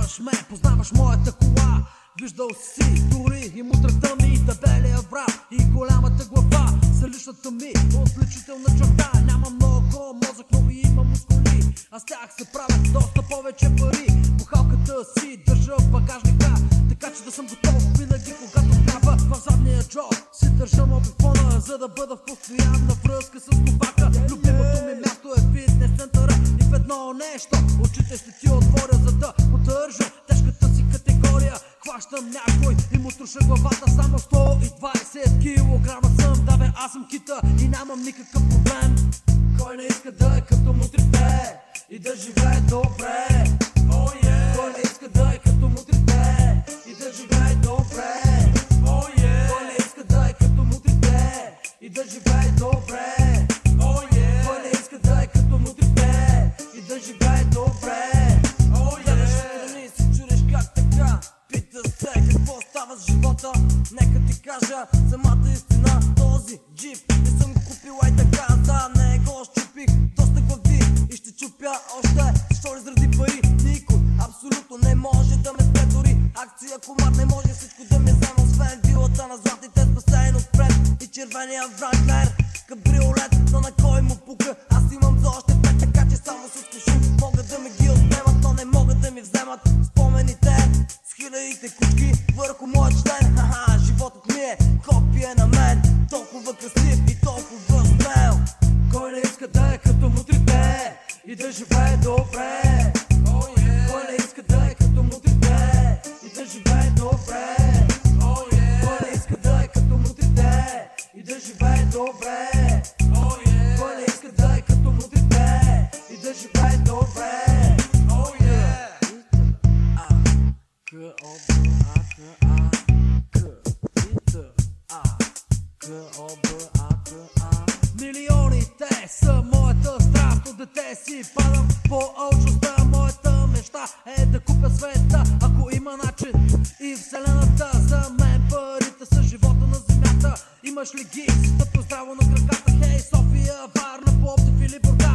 Познаваш ме, познаваш моята кола. Виждал си дори и мутрата ми Дебелия брат и голямата глава. За личната ми отличителна черта. Няма много мозък, но и има мускули. А с тях се правят доста повече пари. Бухалката си държа в багажника Така че да съм готов винаги когато трябва. В задния джоб си държа мобифона За да бъда в постоянна връзка с ковака едно нещо очите ще ти отворя За да поддържа тежката си категория. Хващам някой и му труша главата Само 120 килограма съм. Да бе аз съм кита и нямам никакъв проблем. Кой не иска да е като мутрите И да живее добре с живота. Нека ти кажа самата истина. Този джип не съм го купил ай така. Да не го щупих. Доста глави И ще чупя още. Защо ли заради пари? Никой абсолютно не може да ме спре дори Акция комар не може всичко да ме взема Освен вилата на златите с басейн отпред И червения Вранглер Кабриолет, но на кой му пука върху моя член. Ха-ха, животът ми е копия на мен. Толкова красив и толкова смел. Кой не иска да е като мутрите И да живее добре О, Б, А, К, А, К, И, Т, А, К, О, Б, А, К, А. Милионите са моята страст дете си падам по алчността. Моята мечта е да купя света, ако има начин. И вселената за мен парите са живота на земята. Имаш ли ги, стъпно здраво на краката? Хей, София, Варна, Пловдив или Бургас